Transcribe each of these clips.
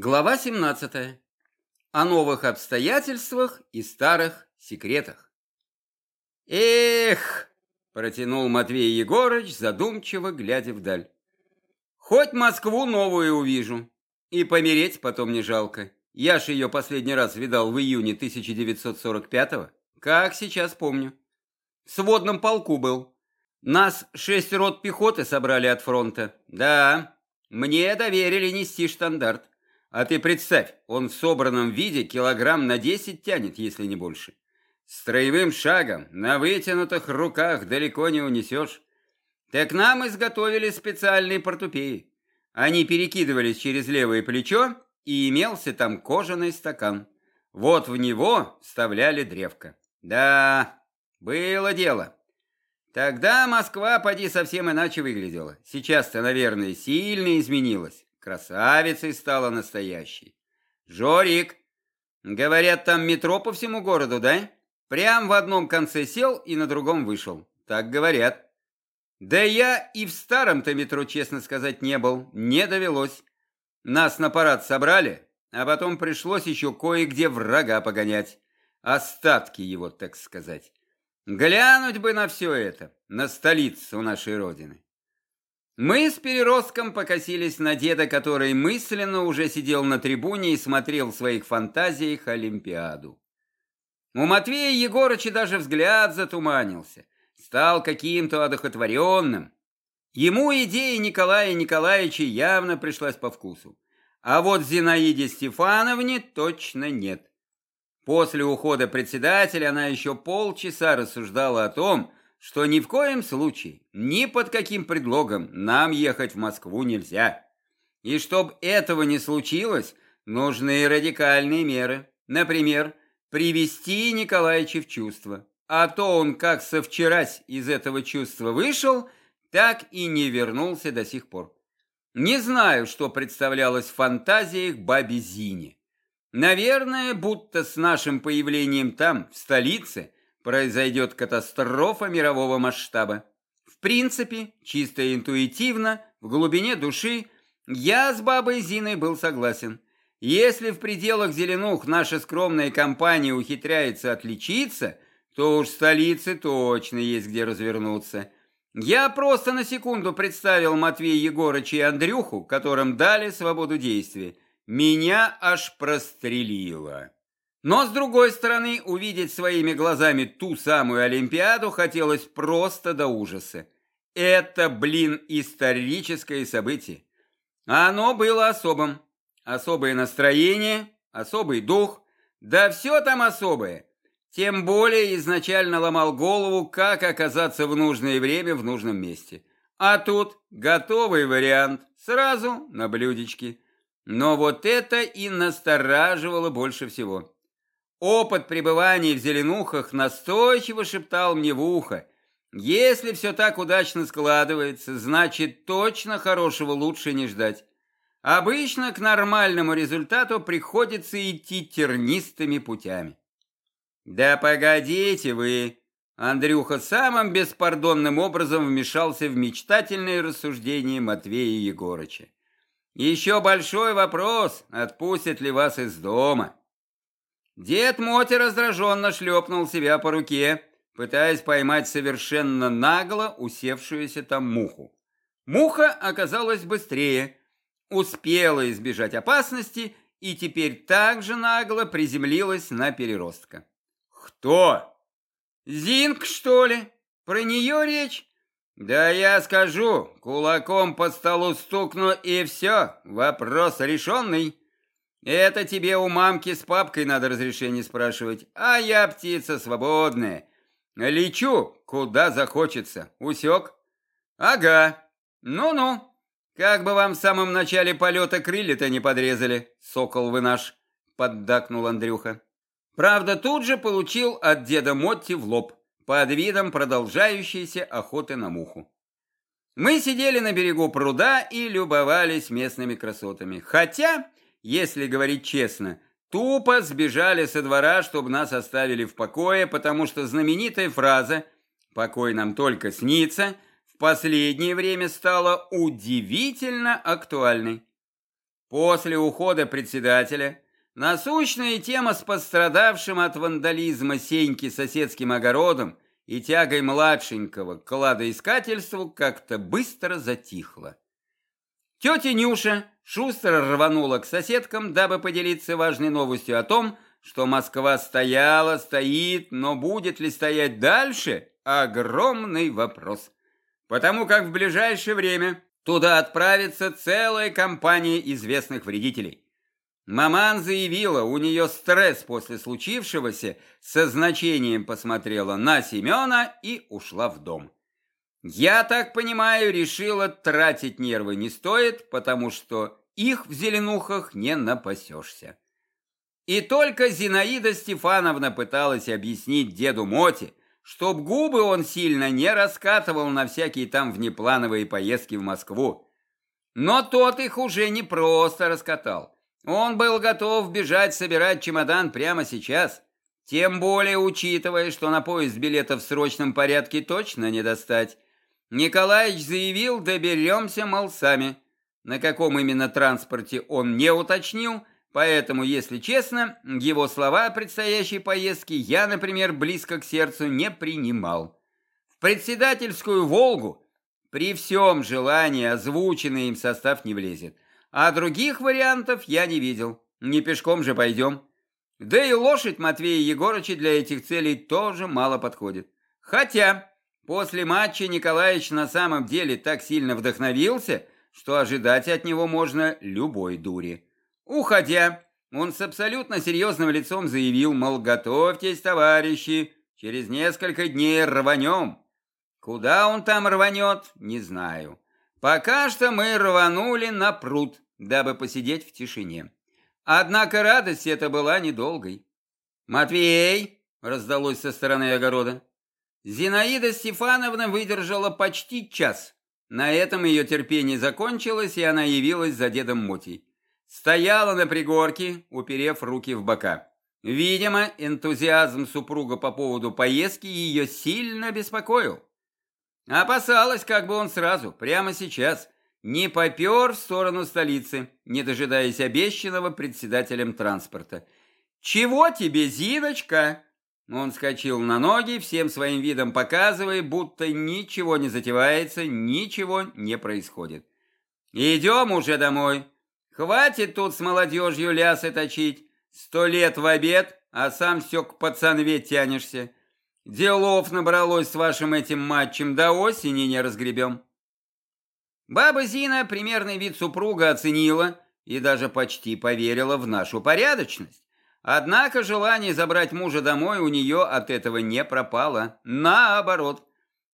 Глава 17. О новых обстоятельствах и старых секретах. Эх, протянул Матвей Егорыч, задумчиво глядя вдаль. Хоть Москву новую увижу, и помереть потом не жалко. Я ж ее последний раз видал в июне 1945-го, как сейчас помню. В сводном полку был. Нас шесть рот пехоты собрали от фронта. Да, мне доверили нести штандарт. А ты представь, он в собранном виде килограмм на десять тянет, если не больше. Строевым шагом на вытянутых руках далеко не унесешь. Так нам изготовили специальные портупеи. Они перекидывались через левое плечо, и имелся там кожаный стакан. Вот в него вставляли древко. Да, было дело. Тогда Москва, поди, совсем иначе выглядела. Сейчас-то, наверное, сильно изменилась. Красавицей стала настоящей. Жорик, говорят, там метро по всему городу, да? Прям в одном конце сел и на другом вышел. Так говорят. Да я и в старом-то метро, честно сказать, не был. Не довелось. Нас на парад собрали, а потом пришлось еще кое-где врага погонять. Остатки его, так сказать. Глянуть бы на все это, на столицу нашей Родины. Мы с переростком покосились на деда, который мысленно уже сидел на трибуне и смотрел в своих фантазиях Олимпиаду. У Матвея Егорыча даже взгляд затуманился, стал каким-то одухотворенным. Ему идея Николая Николаевича явно пришлась по вкусу. А вот Зинаиде Стефановне точно нет. После ухода председателя она еще полчаса рассуждала о том, что ни в коем случае, ни под каким предлогом нам ехать в Москву нельзя. И чтобы этого не случилось, нужны радикальные меры. Например, привести Николаевича в чувство. А то он как со вчерась из этого чувства вышел, так и не вернулся до сих пор. Не знаю, что представлялось в фантазиях бабе Зине. Наверное, будто с нашим появлением там, в столице, произойдет катастрофа мирового масштаба. В принципе, чисто интуитивно, в глубине души, я с бабой Зиной был согласен. Если в пределах Зеленух наша скромная компания ухитряется отличиться, то уж в столице точно есть где развернуться. Я просто на секунду представил Матвея Егорыча и Андрюху, которым дали свободу действия. Меня аж прострелило. Но, с другой стороны, увидеть своими глазами ту самую Олимпиаду хотелось просто до ужаса. Это, блин, историческое событие. Оно было особым. Особое настроение, особый дух, да все там особое. Тем более изначально ломал голову, как оказаться в нужное время в нужном месте. А тут готовый вариант, сразу на блюдечке. Но вот это и настораживало больше всего. Опыт пребывания в зеленухах настойчиво шептал мне в ухо. Если все так удачно складывается, значит точно хорошего лучше не ждать. Обычно к нормальному результату приходится идти тернистыми путями. Да погодите вы! Андрюха самым беспардонным образом вмешался в мечтательные рассуждения Матвея Егорыча. Еще большой вопрос, отпустят ли вас из дома. Дед Моти раздраженно шлепнул себя по руке, пытаясь поймать совершенно нагло усевшуюся там муху. Муха оказалась быстрее, успела избежать опасности и теперь также нагло приземлилась на переростка. «Кто? Зинк, что ли? Про нее речь?» «Да я скажу, кулаком по столу стукну и все, вопрос решенный». Это тебе у мамки с папкой надо разрешение спрашивать, а я птица свободная. Лечу, куда захочется. Усек? Ага. Ну-ну. Как бы вам в самом начале полета крылья-то не подрезали, сокол вы наш, поддакнул Андрюха. Правда, тут же получил от деда Мотти в лоб, под видом продолжающейся охоты на муху. Мы сидели на берегу пруда и любовались местными красотами. Хотя если говорить честно, тупо сбежали со двора, чтобы нас оставили в покое, потому что знаменитая фраза «покой нам только снится» в последнее время стала удивительно актуальной. После ухода председателя насущная тема с пострадавшим от вандализма Сеньки соседским огородом и тягой младшенького к кладоискательству как-то быстро затихла. Тетя Нюша шустро рванула к соседкам, дабы поделиться важной новостью о том, что Москва стояла, стоит, но будет ли стоять дальше – огромный вопрос. Потому как в ближайшее время туда отправится целая компания известных вредителей. Маман заявила, у нее стресс после случившегося, со значением посмотрела на Семена и ушла в дом. Я так понимаю, решила тратить нервы не стоит, потому что их в зеленухах не напасешься. И только Зинаида Стефановна пыталась объяснить деду Моте, чтоб губы он сильно не раскатывал на всякие там внеплановые поездки в Москву. Но тот их уже не просто раскатал. Он был готов бежать собирать чемодан прямо сейчас. Тем более учитывая, что на поезд билетов в срочном порядке точно не достать. Николаевич заявил, доберемся, мол, сами. На каком именно транспорте он не уточнил – Поэтому, если честно, его слова о предстоящей поездке я, например, близко к сердцу не принимал. В председательскую «Волгу» при всем желании озвученный им состав не влезет. А других вариантов я не видел. Не пешком же пойдем. Да и лошадь Матвея Егорыча для этих целей тоже мало подходит. Хотя после матча Николаевич на самом деле так сильно вдохновился, что ожидать от него можно любой дури. Уходя, он с абсолютно серьезным лицом заявил, мол, готовьтесь, товарищи, через несколько дней рванем. Куда он там рванет, не знаю. Пока что мы рванули на пруд, дабы посидеть в тишине. Однако радость эта была недолгой. «Матвей!» — раздалось со стороны огорода. Зинаида Стефановна выдержала почти час. На этом ее терпение закончилось, и она явилась за дедом Мотей. Стояла на пригорке, уперев руки в бока. Видимо, энтузиазм супруга по поводу поездки ее сильно беспокоил. Опасалась, как бы он сразу, прямо сейчас, не попер в сторону столицы, не дожидаясь обещанного председателем транспорта. «Чего тебе, Зиночка?» Он скачал на ноги, всем своим видом показывая, будто ничего не затевается, ничего не происходит. «Идем уже домой», Хватит тут с молодежью лясы точить. Сто лет в обед, а сам все к пацанве тянешься. Делов набралось с вашим этим матчем, до осени не разгребем. Баба Зина примерный вид супруга оценила и даже почти поверила в нашу порядочность. Однако желание забрать мужа домой у нее от этого не пропало. Наоборот,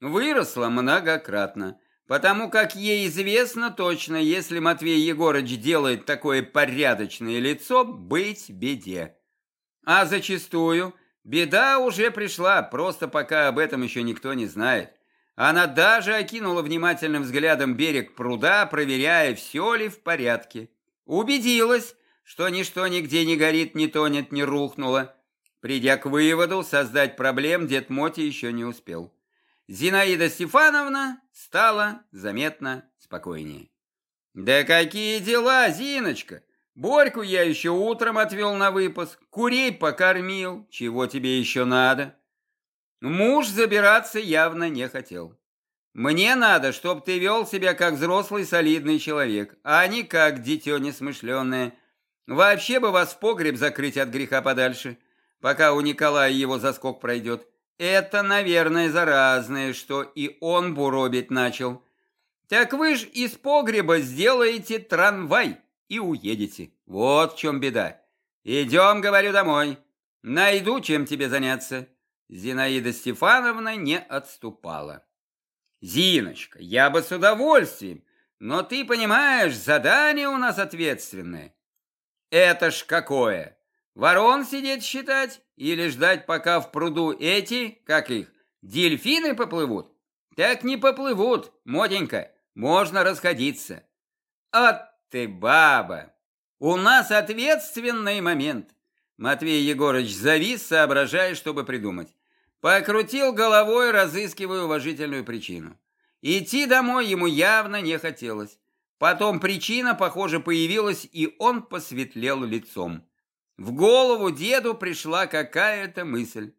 выросло многократно. Потому как ей известно точно, если Матвей Егорыч делает такое порядочное лицо, быть беде. А зачастую беда уже пришла, просто пока об этом еще никто не знает. Она даже окинула внимательным взглядом берег пруда, проверяя, все ли в порядке. Убедилась, что ничто нигде не горит, не тонет, не рухнуло. Придя к выводу, создать проблем дед Моти еще не успел. Зинаида Стефановна стала заметно спокойнее. «Да какие дела, Зиночка! Борьку я еще утром отвел на выпас, курей покормил, чего тебе еще надо?» Муж забираться явно не хотел. «Мне надо, чтоб ты вел себя как взрослый солидный человек, а не как дитё несмышленное. Вообще бы вас в погреб закрыть от греха подальше, пока у Николая его заскок пройдет. Это, наверное, заразное, что и он буробить начал. Так вы ж из погреба сделаете трамвай и уедете. Вот в чем беда. Идем, говорю, домой. Найду, чем тебе заняться. Зинаида Стефановна не отступала. Зиночка, я бы с удовольствием, но ты понимаешь, задание у нас ответственное. Это ж какое? Ворон сидеть считать или ждать, пока в пруду эти, как их, дельфины поплывут? Так не поплывут, мотенька, можно расходиться. От ты баба! У нас ответственный момент. Матвей Егорович завис, соображая, чтобы придумать. Покрутил головой, разыскивая уважительную причину. Идти домой ему явно не хотелось. Потом причина, похоже, появилась, и он посветлел лицом. В голову деду пришла какая-то мысль.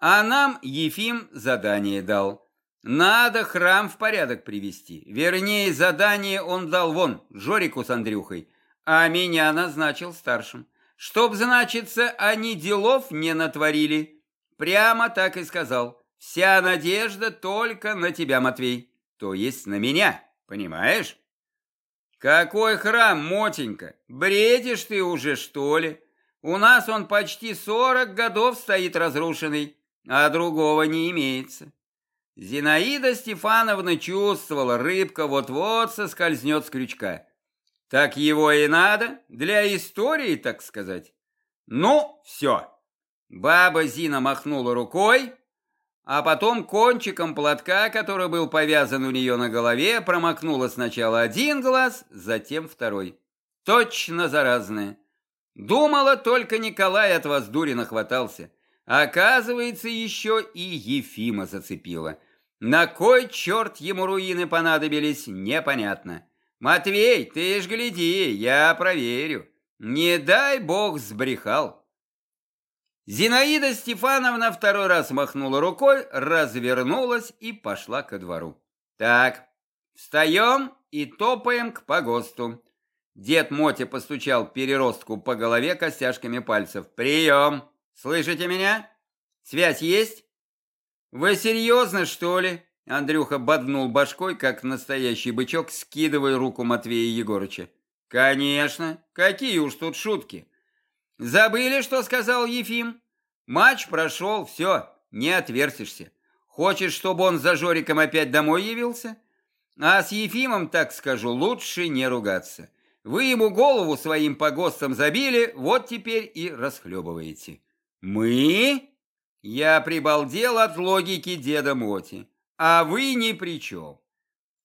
А нам Ефим задание дал. Надо храм в порядок привести. Вернее, задание он дал вон, Жорику с Андрюхой, а меня назначил старшим. Чтоб, значится, они делов не натворили. Прямо так и сказал. Вся надежда только на тебя, Матвей. То есть на меня, понимаешь? Какой храм, Мотенька? Бредишь ты уже, что ли? У нас он почти сорок годов стоит разрушенный, а другого не имеется. Зинаида Стефановна чувствовала, рыбка вот-вот соскользнет с крючка. Так его и надо, для истории, так сказать. Ну, все. Баба Зина махнула рукой, а потом кончиком платка, который был повязан у нее на голове, промокнула сначала один глаз, затем второй. Точно заразная. Думала, только Николай от вас дури нахватался. Оказывается, еще и Ефима зацепила. На кой черт ему руины понадобились, непонятно. Матвей, ты ж гляди, я проверю. Не дай бог сбрехал. Зинаида Стефановна второй раз махнула рукой, развернулась и пошла ко двору. Так, встаем и топаем к погосту. Дед Мотя постучал переростку по голове костяшками пальцев. Прием! Слышите меня? Связь есть? Вы серьезно, что ли? Андрюха боднул башкой, как настоящий бычок, скидывая руку Матвея Егорыча. Конечно, какие уж тут шутки. Забыли, что сказал Ефим? Матч прошел, все, не отвертишься. Хочешь, чтобы он за Жориком опять домой явился? А с Ефимом, так скажу, лучше не ругаться. Вы ему голову своим погостом забили, вот теперь и расхлебываете. Мы? Я прибалдел от логики деда Моти. А вы ни при чем.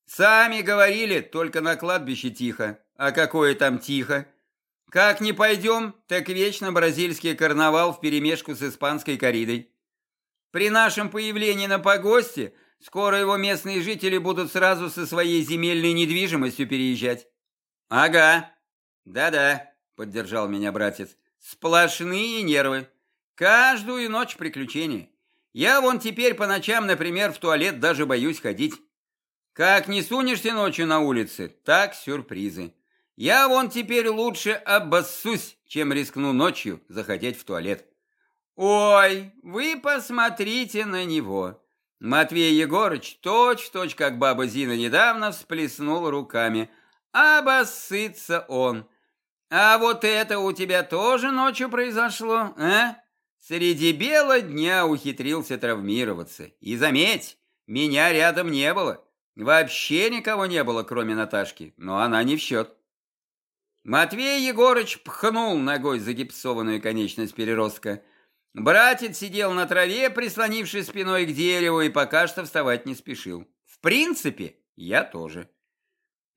Сами говорили, только на кладбище тихо. А какое там тихо? Как не пойдем, так вечно бразильский карнавал вперемешку с испанской коридой. При нашем появлении на погосте скоро его местные жители будут сразу со своей земельной недвижимостью переезжать. Ага, да-да, поддержал меня братец. Сплошные нервы. Каждую ночь приключения. Я вон теперь по ночам, например, в туалет даже боюсь ходить. Как не сунешься ночью на улице, так сюрпризы. Я вон теперь лучше обоссусь, чем рискну ночью захотеть в туалет. Ой, вы посмотрите на него. Матвей Егорыч точь-в-точь, как баба Зина недавно всплеснул руками. Обоссыться он. А вот это у тебя тоже ночью произошло, а? Среди бела дня ухитрился травмироваться. И заметь, меня рядом не было. Вообще никого не было, кроме Наташки, но она не в счет. Матвей Егорыч пхнул ногой загипсованную конечность переростка. Братец сидел на траве, прислонившись спиной к дереву, и пока что вставать не спешил. В принципе, я тоже.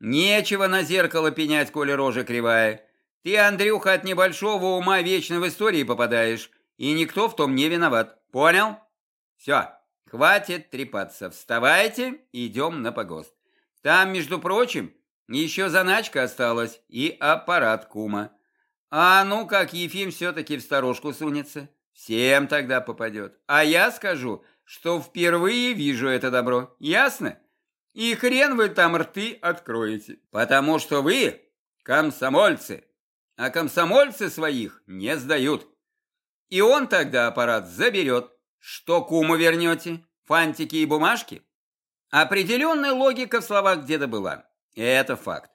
Нечего на зеркало пенять, коли рожа кривая. Ты, Андрюха, от небольшого ума вечно в истории попадаешь, и никто в том не виноват. Понял? Все, хватит трепаться. Вставайте, идем на погост. Там, между прочим, еще заначка осталась и аппарат кума. А ну, как Ефим все-таки в сторожку сунется, всем тогда попадет. А я скажу, что впервые вижу это добро, ясно? И хрен вы там рты откроете, потому что вы комсомольцы, а комсомольцы своих не сдают. И он тогда аппарат заберет. Что куму вернете? Фантики и бумажки? Определенная логика в словах деда была. Это факт.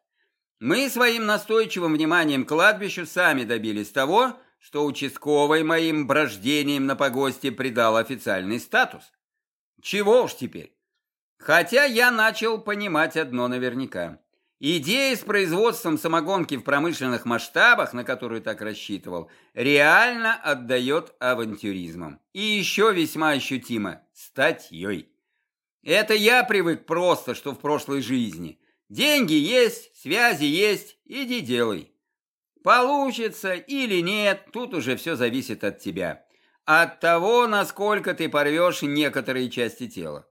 Мы своим настойчивым вниманием к кладбищу сами добились того, что участковый моим брождением на погосте придал официальный статус. Чего уж теперь. Хотя я начал понимать одно наверняка. Идея с производством самогонки в промышленных масштабах, на которую так рассчитывал, реально отдает авантюризмом. И еще весьма ощутимо – статьей. Это я привык просто, что в прошлой жизни – Деньги есть, связи есть, иди делай. Получится или нет, тут уже все зависит от тебя. От того, насколько ты порвешь некоторые части тела.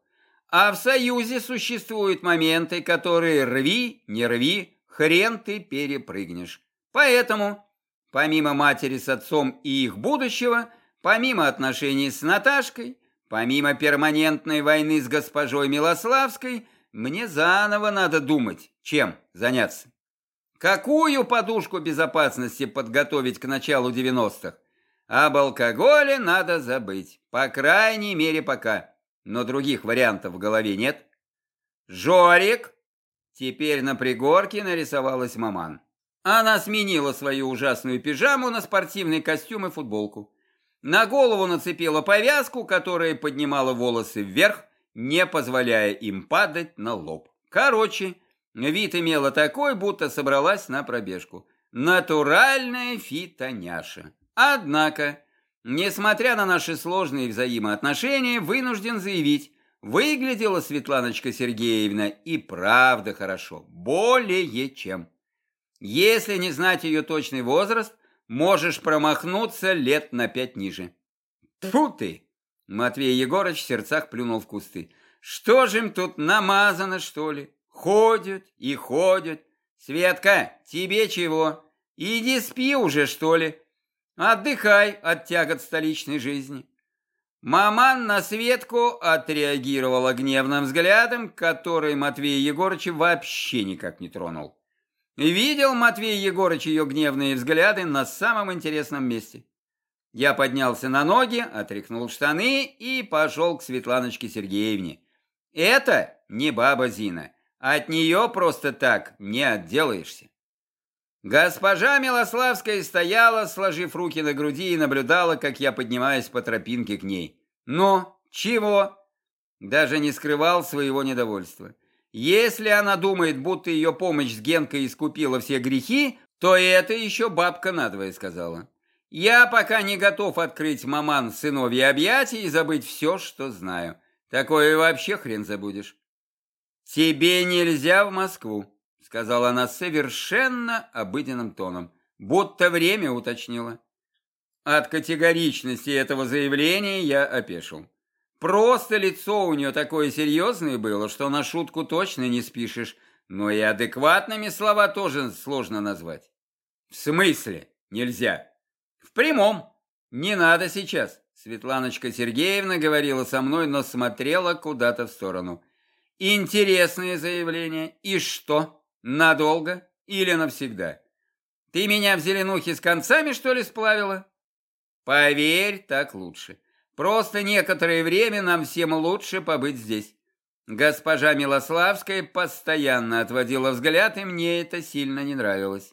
А в союзе существуют моменты, которые рви, не рви, хрен ты перепрыгнешь. Поэтому, помимо матери с отцом и их будущего, помимо отношений с Наташкой, помимо перманентной войны с госпожой Милославской, мне заново надо думать, чем заняться. Какую подушку безопасности подготовить к началу 90-х? Об алкоголе надо забыть, по крайней мере пока. Но других вариантов в голове нет. Жорик! Теперь на пригорке нарисовалась маман. Она сменила свою ужасную пижаму на спортивный костюм и футболку. На голову нацепила повязку, которая поднимала волосы вверх, не позволяя им падать на лоб. Короче, вид имела такой, будто собралась на пробежку. Натуральная фитоняша. Однако, несмотря на наши сложные взаимоотношения, вынужден заявить, выглядела Светланочка Сергеевна и правда хорошо, более чем. Если не знать ее точный возраст, можешь промахнуться лет на пять ниже. Тьфу ты! Матвей Егорыч в сердцах плюнул в кусты. Что же им тут намазано, что ли? Ходят и ходят. Светка, тебе чего? Иди спи уже, что ли? Отдыхай от тягот столичной жизни. Маман на Светку отреагировала гневным взглядом, который Матвей Егорыч вообще никак не тронул. Видел Матвей Егорыч ее гневные взгляды на самом интересном месте. Я поднялся на ноги, отряхнул штаны и пошел к Светланочке Сергеевне. Это не баба Зина. От нее просто так не отделаешься. Госпожа Милославская стояла, сложив руки на груди, и наблюдала, как я поднимаюсь по тропинке к ней. «Ну, чего?» Даже не скрывал своего недовольства. Если она думает, будто ее помощь с Генкой искупила все грехи, то это еще бабка надвое сказала. Я пока не готов открыть маман сыновья объятия и забыть все, что знаю. Такое вообще хрен забудешь. Тебе нельзя в Москву, сказала она совершенно обыденным тоном, будто время уточнила. От категоричности этого заявления я опешил. Просто лицо у нее такое серьезное было, что на шутку точно не спишешь, но и адекватными слова тоже сложно назвать. В смысле нельзя? Прямом. Не надо сейчас. Светланочка Сергеевна говорила со мной, но смотрела куда-то в сторону. Интересное заявление. И что? Надолго или навсегда? Ты меня в зеленухе с концами, что ли, сплавила? Поверь, так лучше. Просто некоторое время нам всем лучше побыть здесь. Госпожа Милославская постоянно отводила взгляд, и мне это сильно не нравилось.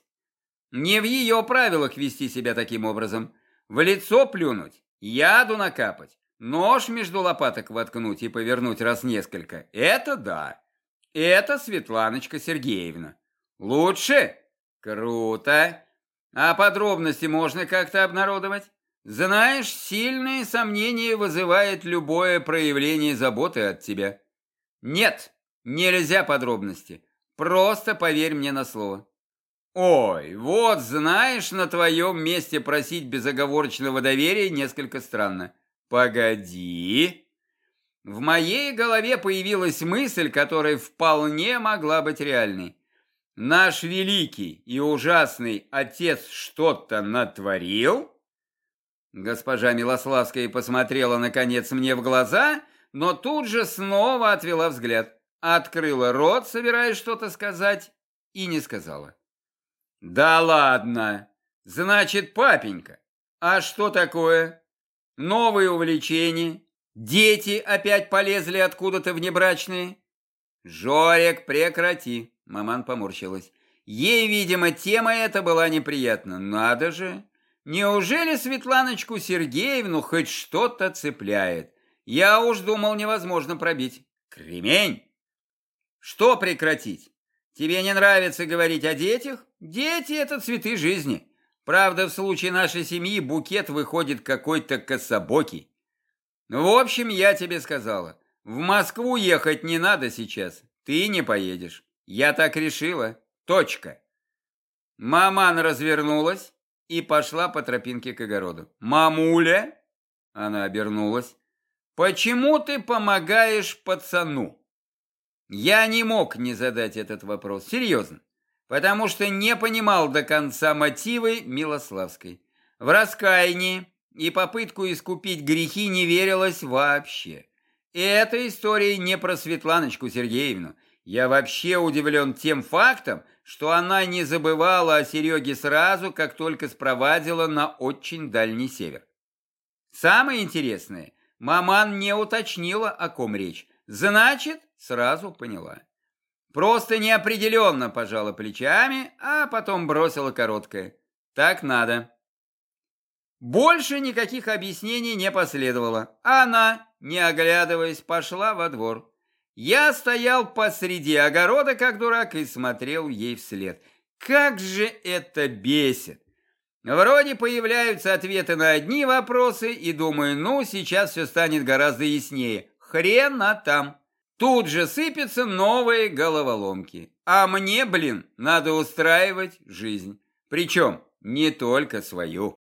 Не в ее правилах вести себя таким образом. В лицо плюнуть, яду накапать, нож между лопаток воткнуть и повернуть раз несколько. Это да. Это Светланочка Сергеевна. Лучше? Круто. А подробности можно как-то обнародовать? Знаешь, сильные сомнения вызывает любое проявление заботы от тебя. Нет, нельзя подробности. Просто поверь мне на слово. Ой, вот знаешь, на твоем месте просить безоговорочного доверия несколько странно. Погоди. В моей голове появилась мысль, которая вполне могла быть реальной. Наш великий и ужасный отец что-то натворил? Госпожа Милославская посмотрела, наконец, мне в глаза, но тут же снова отвела взгляд. Открыла рот, собираясь что-то сказать, и не сказала. Да ладно. Значит, папенька. А что такое? Новые увлечения? Дети опять полезли откуда-то внебрачные? Жорик, прекрати. Маман поморщилась. Ей, видимо, тема эта была неприятна. Надо же. Неужели Светланочку Сергеевну хоть что-то цепляет? Я уж думал, невозможно пробить. Кремень! Что прекратить? Тебе не нравится говорить о детях? Дети – это цветы жизни. Правда, в случае нашей семьи букет выходит какой-то кособокий. В общем, я тебе сказала, в Москву ехать не надо сейчас. Ты не поедешь. Я так решила. Точка. Маман развернулась и пошла по тропинке к огороду. «Мамуля!» Она обернулась. «Почему ты помогаешь пацану?» Я не мог не задать этот вопрос. Серьезно. потому что не понимал до конца мотивы Милославской. В раскаянии и попытку искупить грехи не верилось вообще. И эта история не про Светланочку Сергеевну. Я вообще удивлен тем фактом, что она не забывала о Сереге сразу, как только спровадила на очень дальний север. Самое интересное, маман не уточнила, о ком речь. Значит, сразу поняла. Просто неопределенно пожала плечами, а потом бросила короткое. Так надо. Больше никаких объяснений не последовало. Она, не оглядываясь, пошла во двор. Я стоял посреди огорода, как дурак, и смотрел ей вслед. Как же это бесит! Вроде появляются ответы на одни вопросы, и думаю, ну, сейчас все станет гораздо яснее. Хрена там. Тут же сыпятся новые головоломки. А мне, блин, надо устраивать жизнь. Причем не только свою.